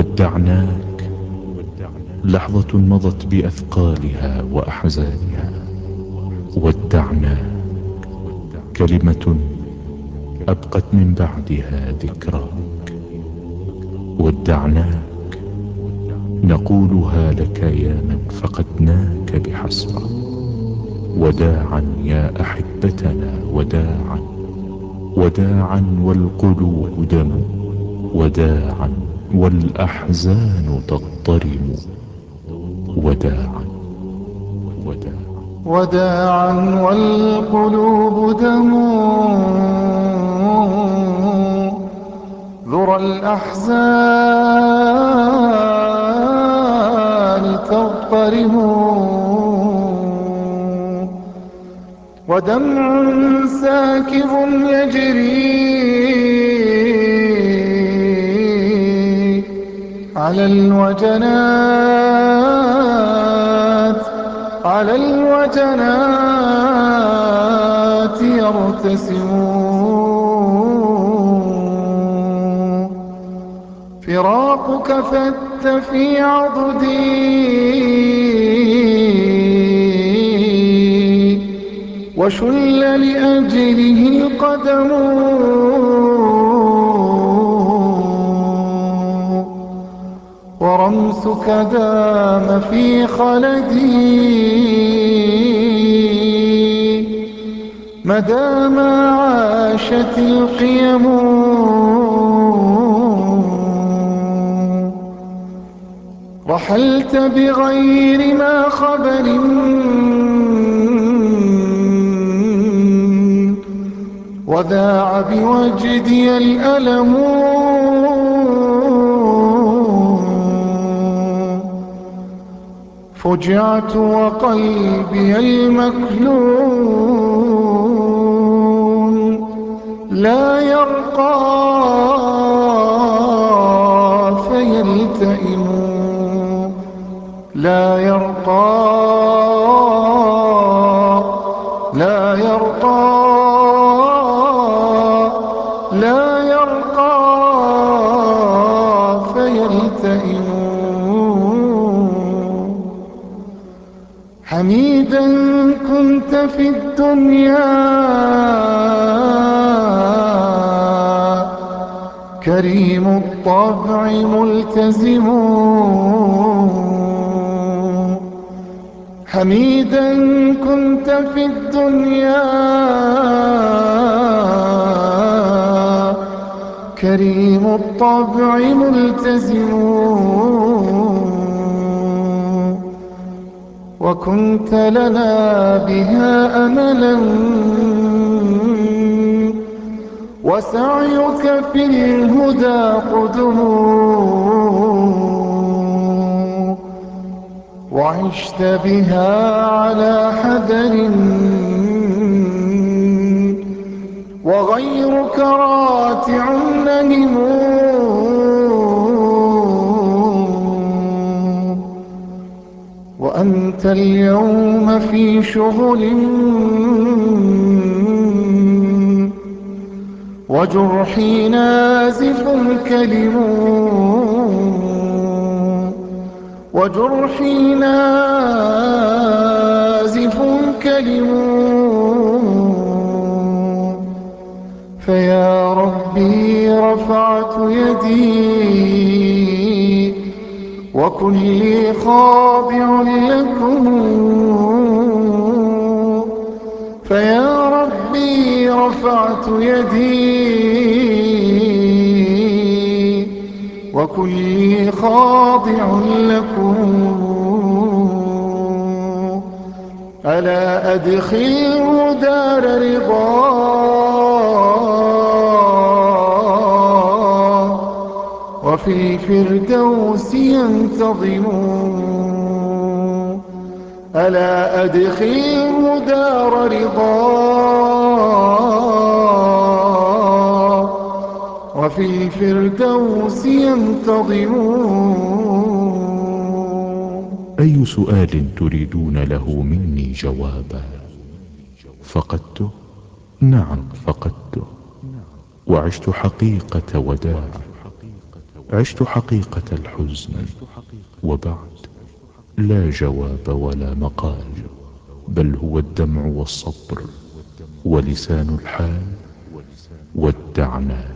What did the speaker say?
ودعناك لحظة مضت بأثقالها وأحزانها. ودعناك كلمة أبقت من بعدها ذكراك. ودعناك نقولها لك يا من فقدناك بحسرة. وداعا يا أحبتنا وداعا. وداعا والقلوب دم وداعا والأحزان تضطرم. وداعا. وداعا وداعا والقلوب دم ذرى الأحزان تضطرم. ودمع ساكب يجري. على الوجنات على الوجنات يرتسم فراقك فت في عضدي. وشل لأجله القدم ورمسك دام في خلدي. مدام عاشت القيم. رحلت بغير ما خبر. وذاع بوجدي الألم. فجعت وقلبي المكلوم لا يرقى فيلتئم لا يرقى لا يرقى حميدا كنت في الدنيا. كريم الطبع ملتزم. حميدا كنت في الدنيا. كريم الطبع ملتزم. وكنت لنا بها أملا. وسعيك في الهدى قدم. وعشت بها على حذر. وأنت اليوم في شغل وجرحي نازف كلم وجرحي نازف كلم فيا ربي رفعت يدي وكلي خاضع لكم. فيا ربي رفعت يدي. وكلي خاضع لكم. ألا أدخله دار وفي الفردوس ينتظم ألا أدخله دار رضا؟ وفي الفردوس ينتظم أي سؤال تريدون له مني جوابا؟ فقدته؟ نعم فقدته. وعشت حقيقة وداع عشت حقيقة الحزن وبعد. لا جواب ولا مقال بل هو الدمع والصبر ولسان الحال ودعنا